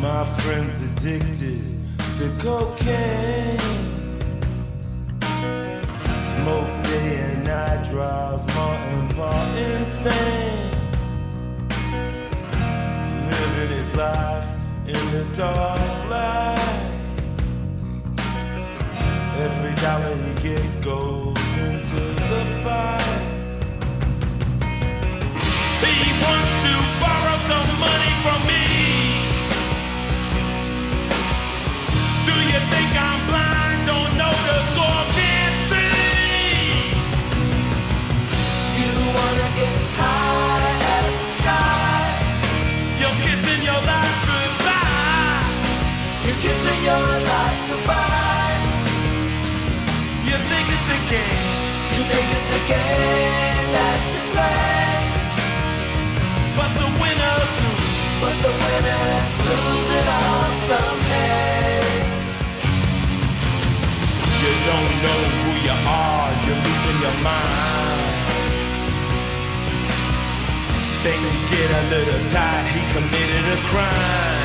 My friend's addicted to cocaine. Smokes day and night, drives Martin Paul insane. Living his life in the dark light. Every dollar he gets goes into the pie. He wants to You think it's a game. You think it's a game that you play, But the winners lose. but the winners lose it all someday. You don't know who you are, you're losing your mind. Things get a little tight, he committed a crime.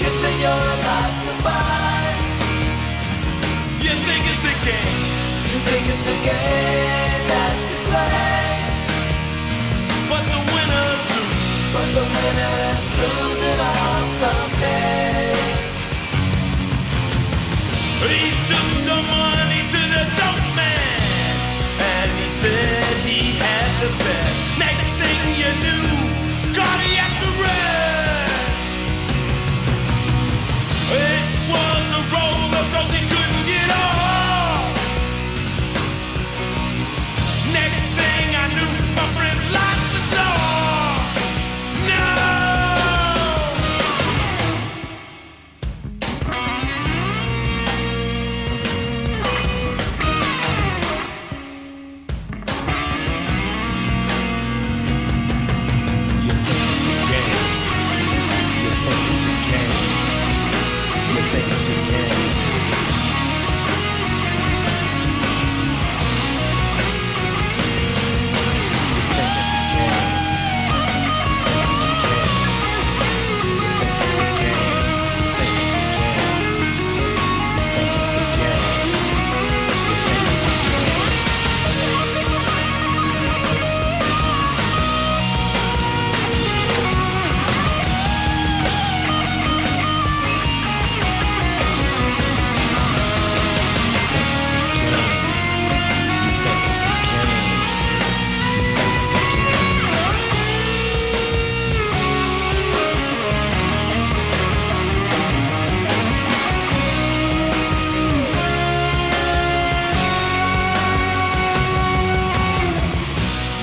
Kissing your life goodbye. You think it's a game, You think it's a game that you play, but the winners lose. but the winners lose it all someday. He took the money to the dope man, and he said the best.